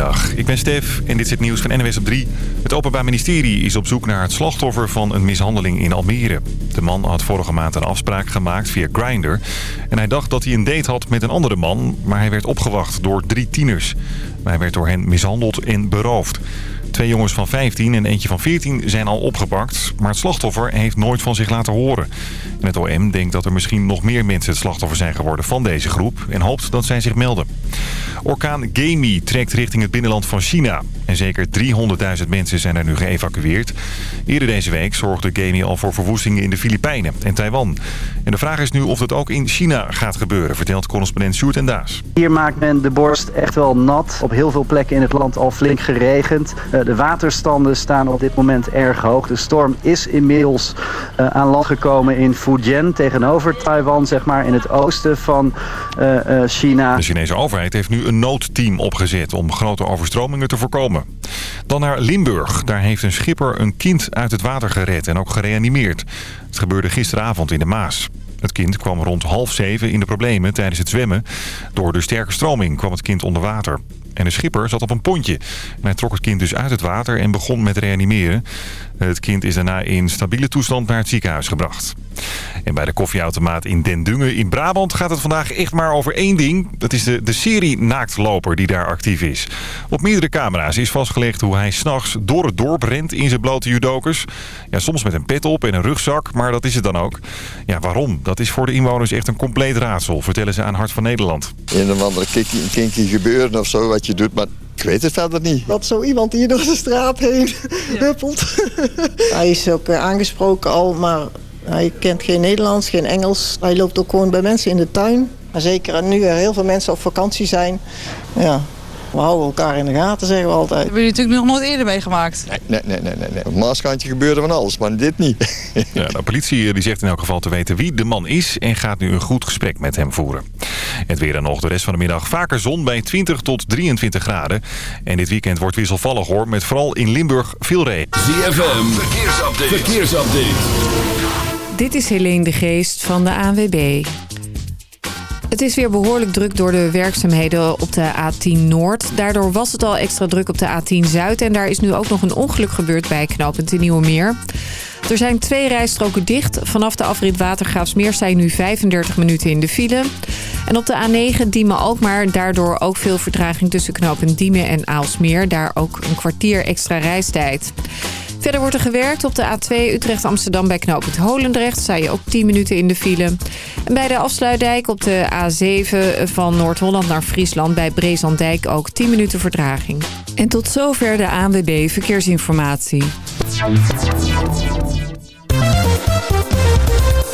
Goedemiddag, ik ben Stef en dit is het nieuws van NWS op 3. Het Openbaar Ministerie is op zoek naar het slachtoffer van een mishandeling in Almere. De man had vorige maand een afspraak gemaakt via Grindr. En hij dacht dat hij een date had met een andere man, maar hij werd opgewacht door drie tieners. Hij werd door hen mishandeld en beroofd. Twee jongens van 15 en eentje van 14 zijn al opgepakt. Maar het slachtoffer heeft nooit van zich laten horen. Het OM denkt dat er misschien nog meer mensen het slachtoffer zijn geworden van deze groep. En hoopt dat zij zich melden. Orkaan Gemi trekt richting het binnenland van China. En zeker 300.000 mensen zijn er nu geëvacueerd. Eerder deze week zorgde Gemi al voor verwoestingen in de Filipijnen en Taiwan. En de vraag is nu of dat ook in China gaat gebeuren, vertelt correspondent Sjoerd en Daas. Hier maakt men de borst echt wel nat. Op heel veel plekken in het land al flink geregend. Eh, de waterstanden staan op dit moment erg hoog. De storm is inmiddels uh, aan land gekomen in Tegenover Taiwan, zeg maar in het oosten van uh, China. De Chinese overheid heeft nu een noodteam opgezet om grote overstromingen te voorkomen. Dan naar Limburg. Daar heeft een schipper een kind uit het water gered en ook gereanimeerd. Het gebeurde gisteravond in de Maas. Het kind kwam rond half zeven in de problemen tijdens het zwemmen. Door de sterke stroming kwam het kind onder water. En de schipper zat op een pontje. En hij trok het kind dus uit het water en begon met reanimeren. Het kind is daarna in stabiele toestand naar het ziekenhuis gebracht. En bij de koffieautomaat in Den Dungen in Brabant gaat het vandaag echt maar over één ding. Dat is de, de serie naaktloper die daar actief is. Op meerdere camera's is vastgelegd hoe hij s'nachts door het dorp rent in zijn blote judokers. Ja, soms met een pet op en een rugzak, maar dat is het dan ook. Ja, waarom? Dat is voor de inwoners echt een compleet raadsel, vertellen ze aan Hart van Nederland. Een of andere kinky gebeuren of zo wat je doet, maar ik weet het verder niet. Dat zo iemand hier door de straat heen huppelt. Hij is ook eh, aangesproken al, maar hij kent geen Nederlands, geen Engels. Hij loopt ook gewoon bij mensen in de tuin. Maar zeker nu er heel veel mensen op vakantie zijn. Ja, we houden elkaar in de gaten, zeggen we altijd. Hebben jullie natuurlijk nog nooit eerder meegemaakt? Nee, nee, nee. nee, nee. Op Maaskantje gebeurde van alles, maar dit niet. Ja, de politie die zegt in elk geval te weten wie de man is... en gaat nu een goed gesprek met hem voeren. Het weer dan nog de rest van de middag vaker zon bij 20 tot 23 graden. En dit weekend wordt wisselvallig hoor, met vooral in Limburg veel regen. ZFM, verkeersupdate. verkeersupdate. Dit is Helene de Geest van de ANWB. Het is weer behoorlijk druk door de werkzaamheden op de A10 Noord. Daardoor was het al extra druk op de A10 Zuid. En daar is nu ook nog een ongeluk gebeurd bij knooppunt de Nieuwe Meer. Er zijn twee rijstroken dicht. Vanaf de afrit Watergraafsmeer zijn nu 35 minuten in de file. En op de A9 Diemen-Alkmaar daardoor ook veel vertraging tussen knooppunt Diemen en Aalsmeer. Daar ook een kwartier extra reistijd. Verder wordt er gewerkt op de A2 Utrecht-Amsterdam bij knooppunt Holendrecht. Sta je ook 10 minuten in de file. En bij de afsluitdijk op de A7 van Noord-Holland naar Friesland bij Brezandijk ook 10 minuten vertraging. En tot zover de ANWB Verkeersinformatie.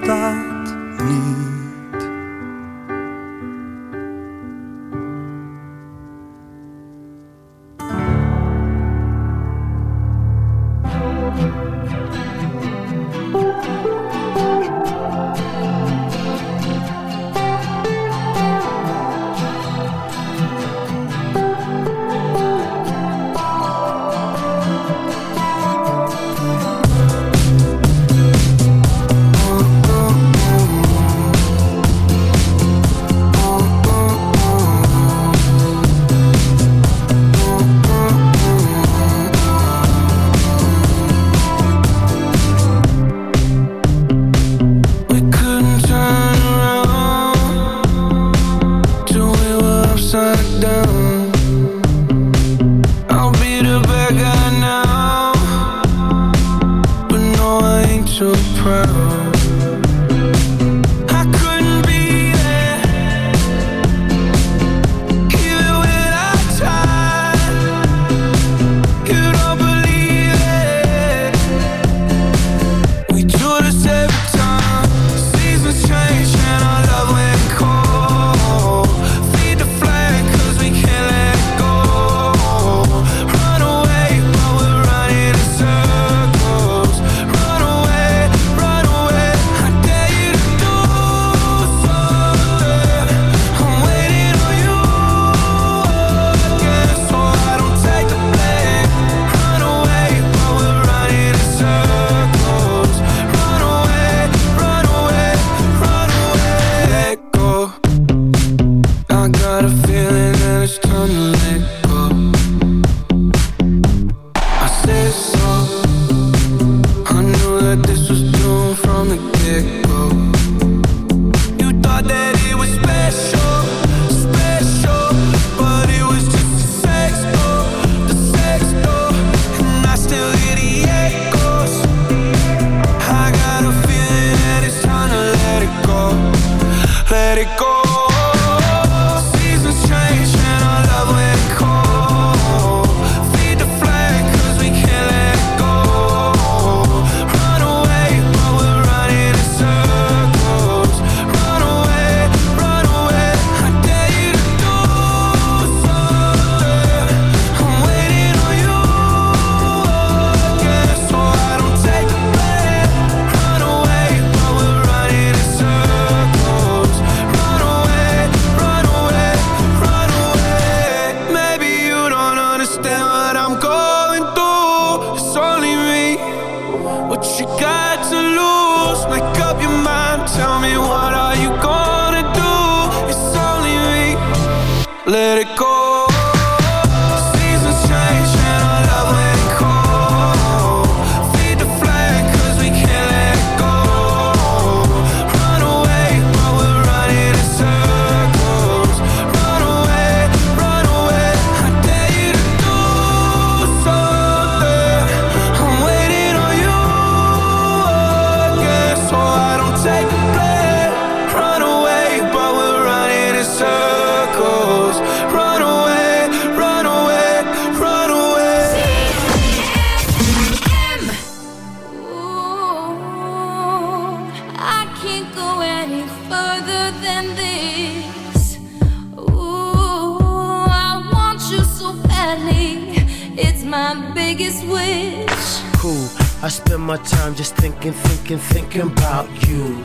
That niet. can't go any further than this. Ooh, I want you so badly. It's my biggest wish. Cool. I spend my time just thinking, thinking, thinking about you.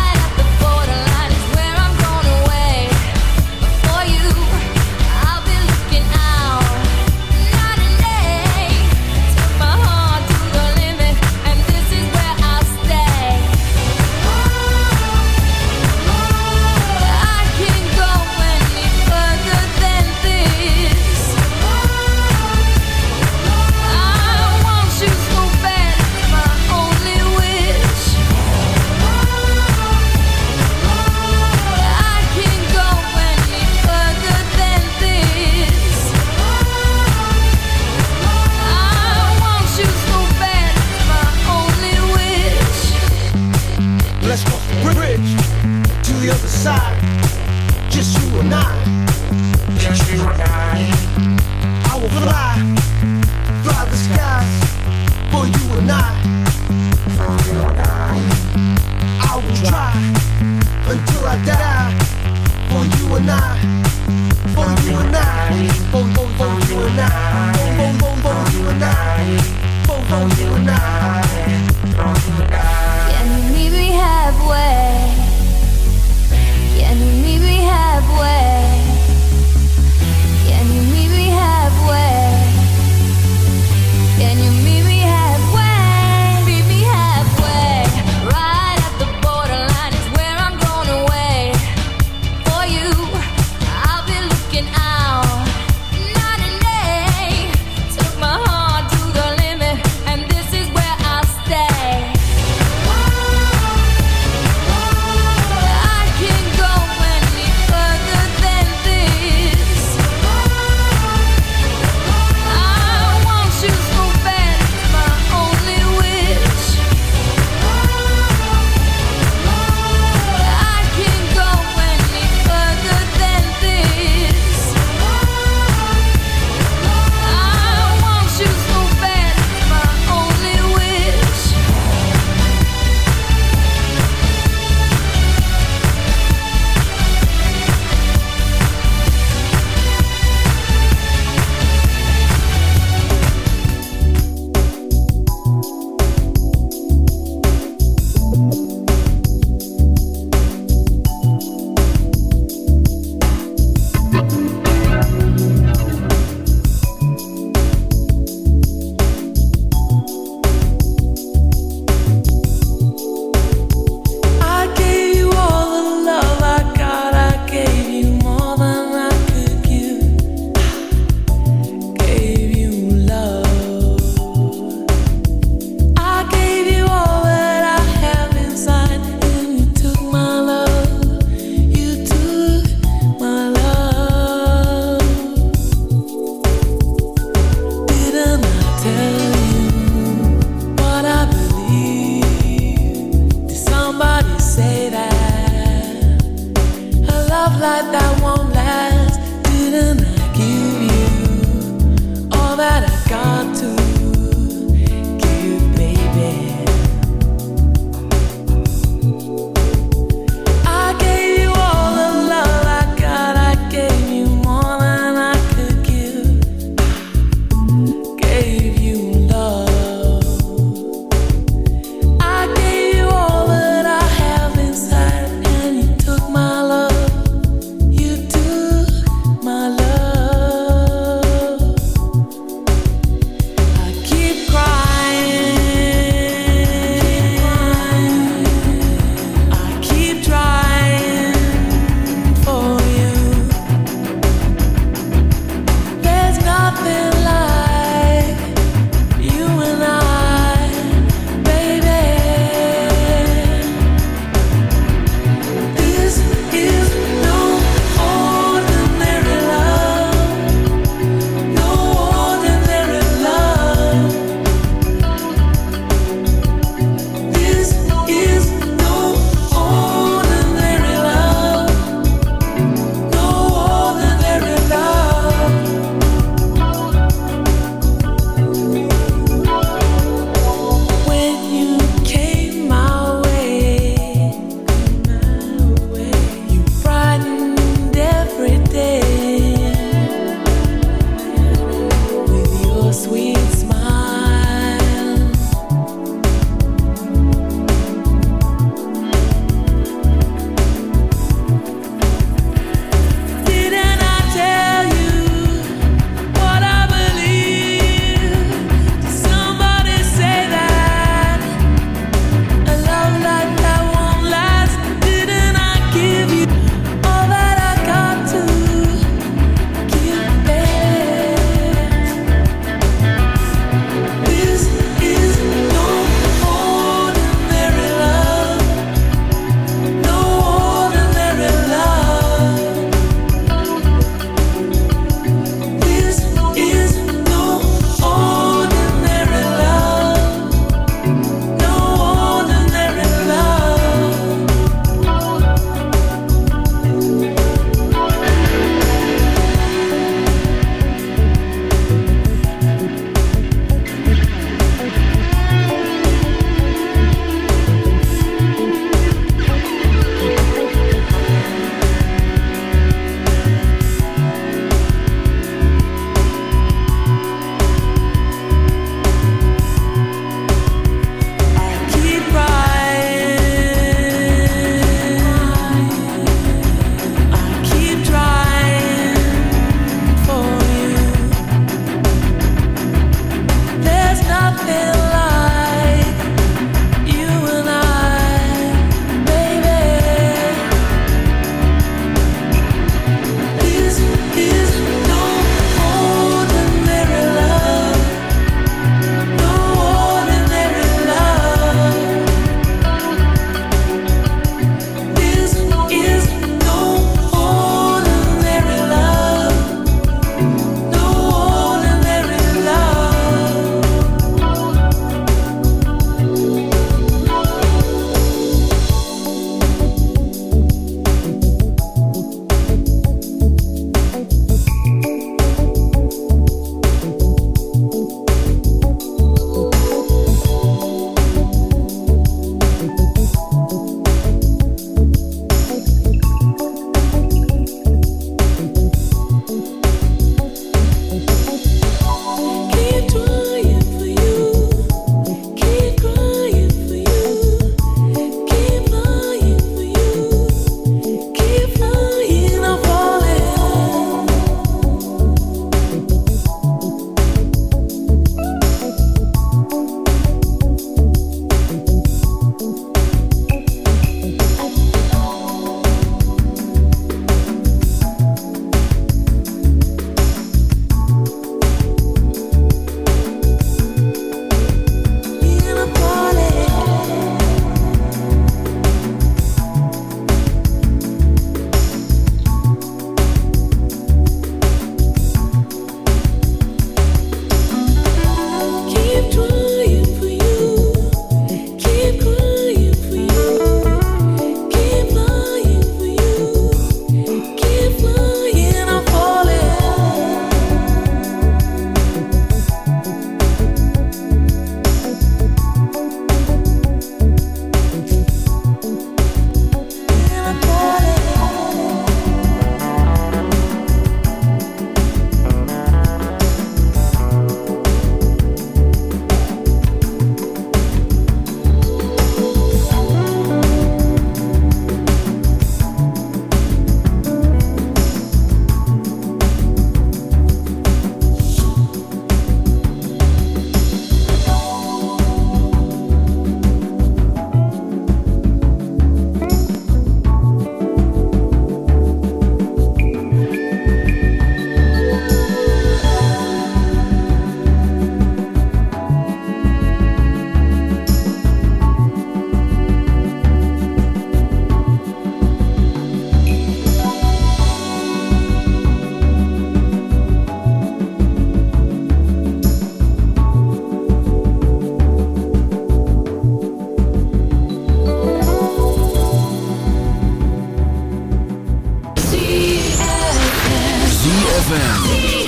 ZFM.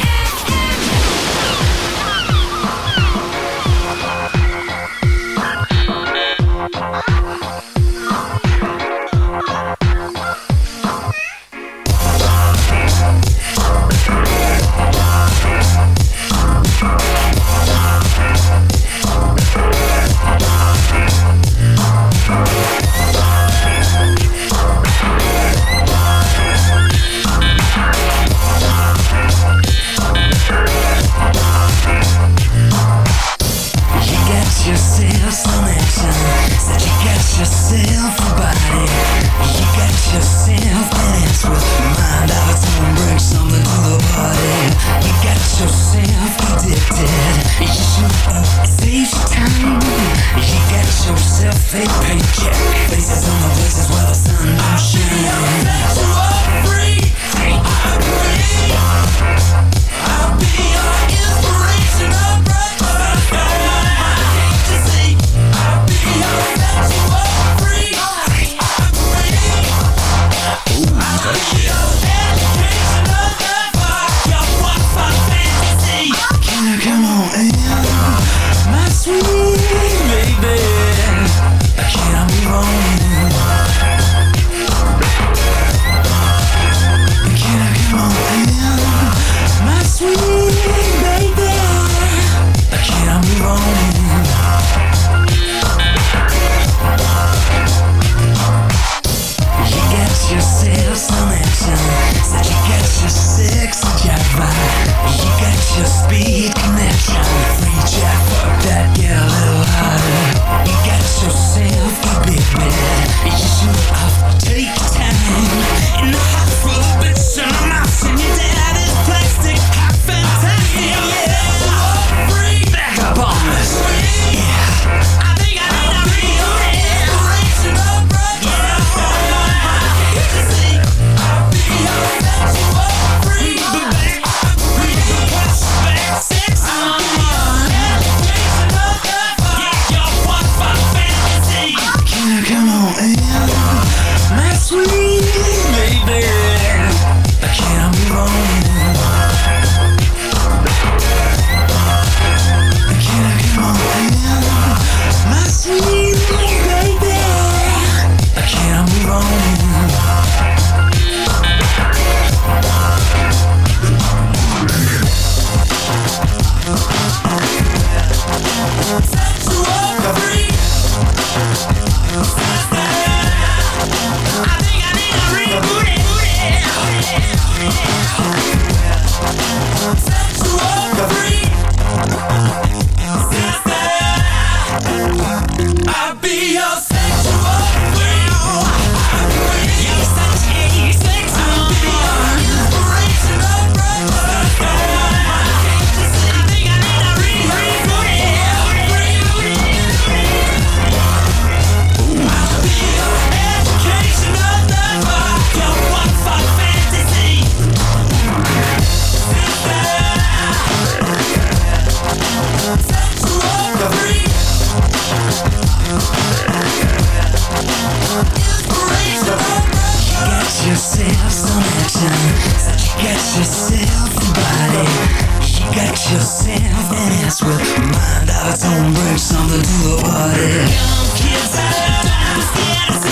yourself and ask will mind our tone bring something to the party. Young kids out of bounds, get us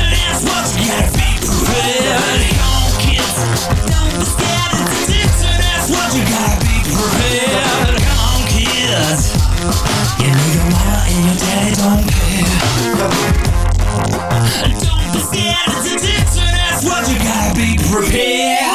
And that's what you gotta be prepared. Young kids, don't be scared, it's And that's what you gotta be prepared. Young kids, you know your mama and your daddy don't care. Don't be scared, it's And that's what you gotta be prepared.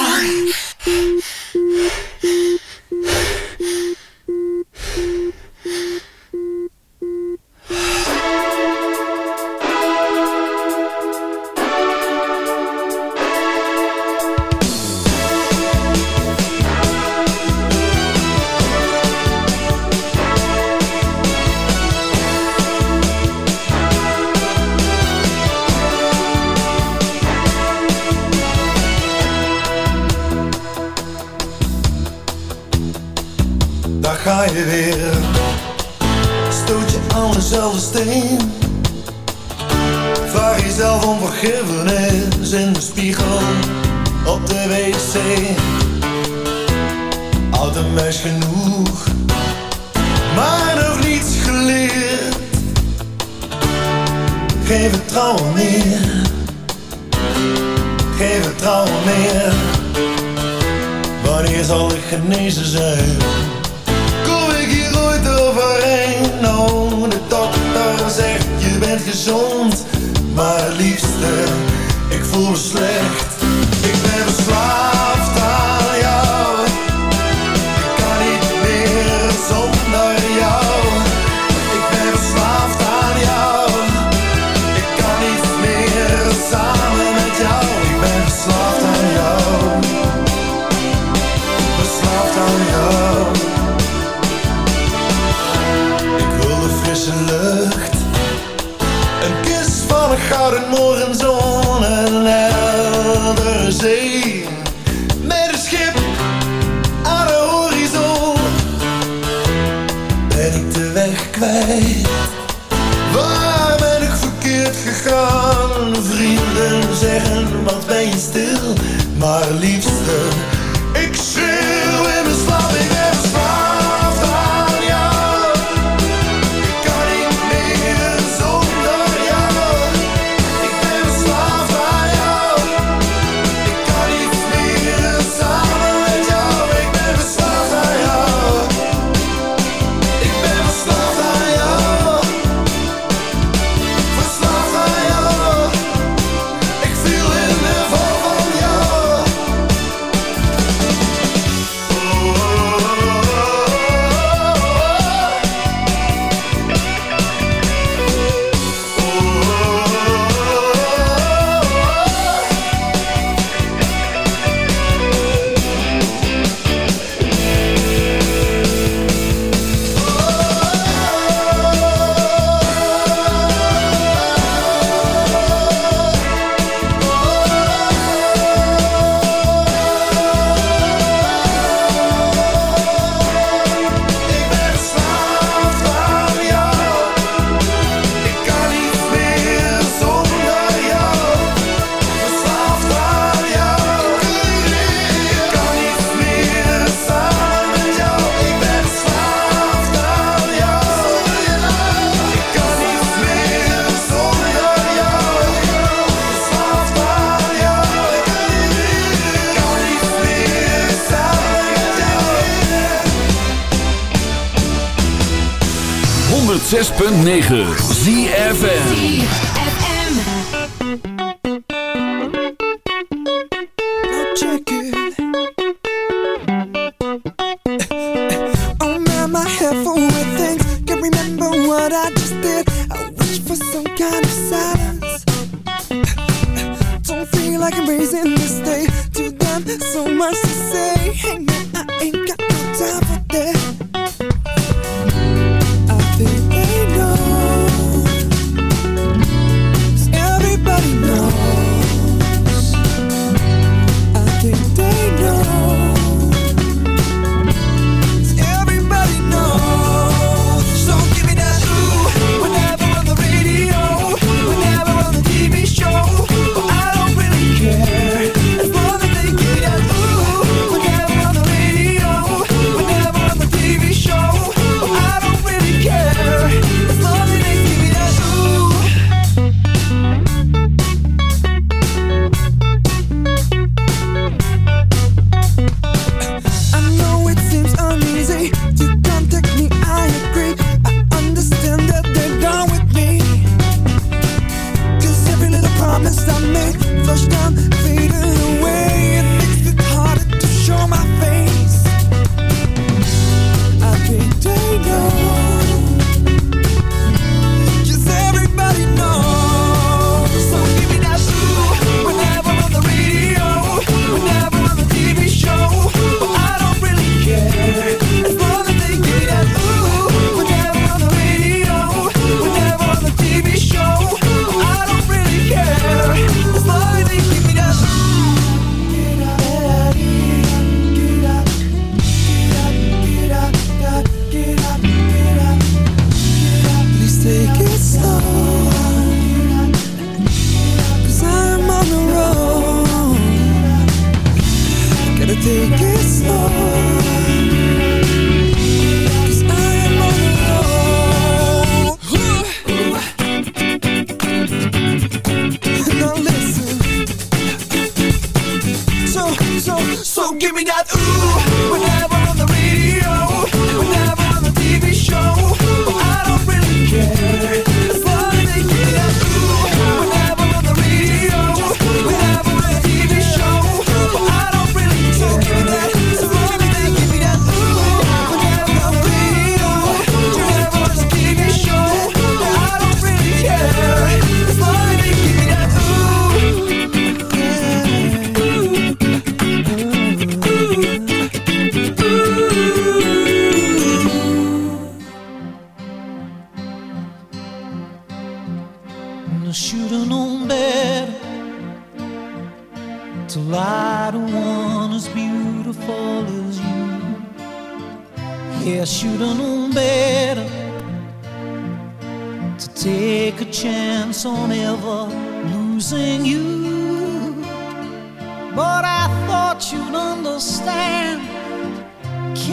106.9 ZFM.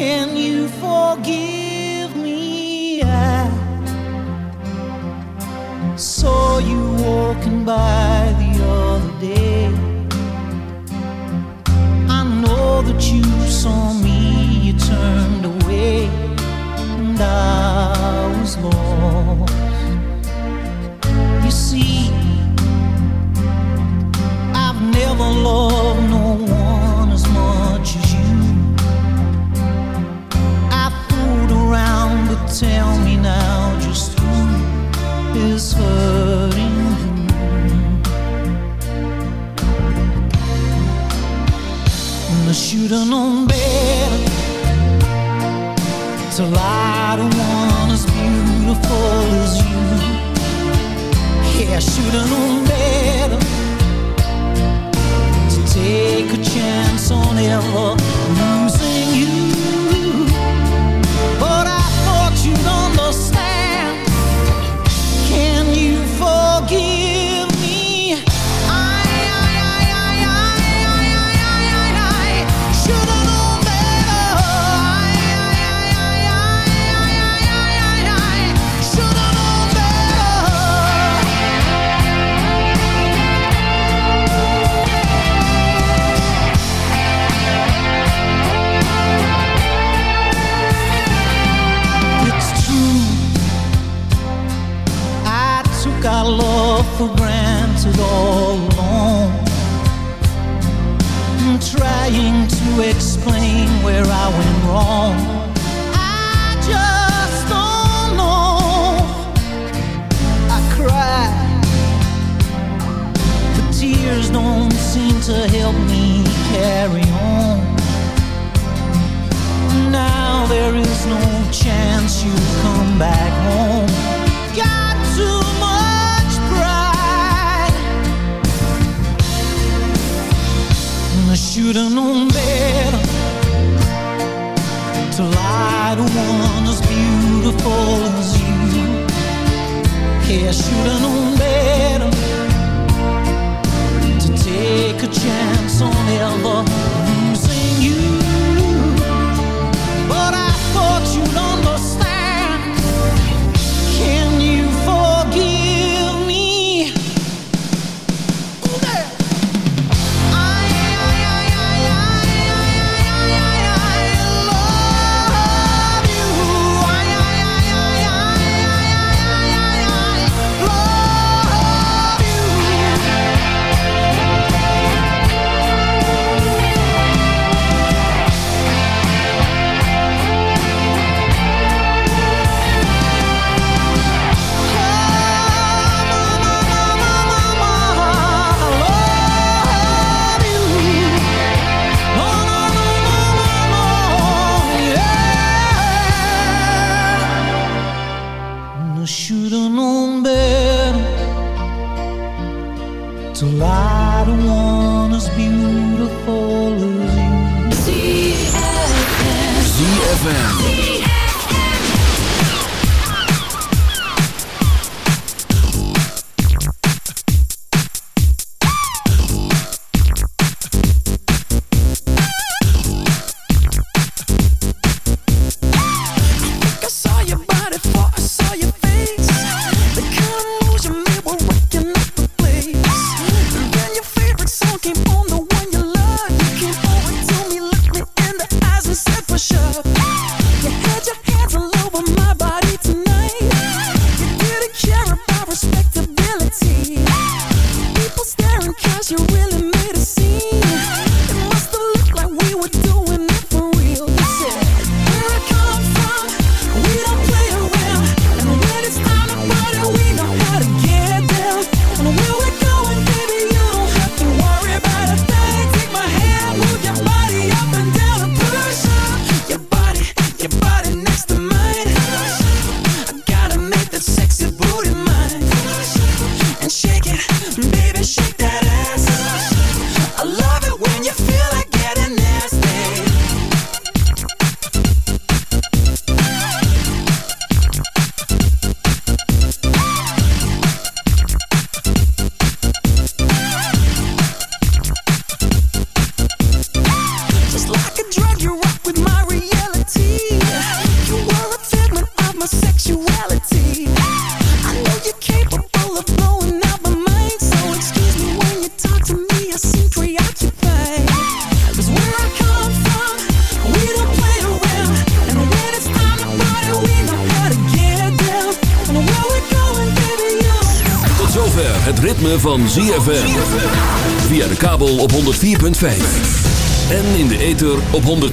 Can you forgive me? I saw you walking by the other day. I know that you saw me. where I went wrong. I just don't know. I cry, the tears don't seem to help me carry on. Now there is no chance you come back home. Got too much pride. I should've known baby. for you. Yeah, I should have known better.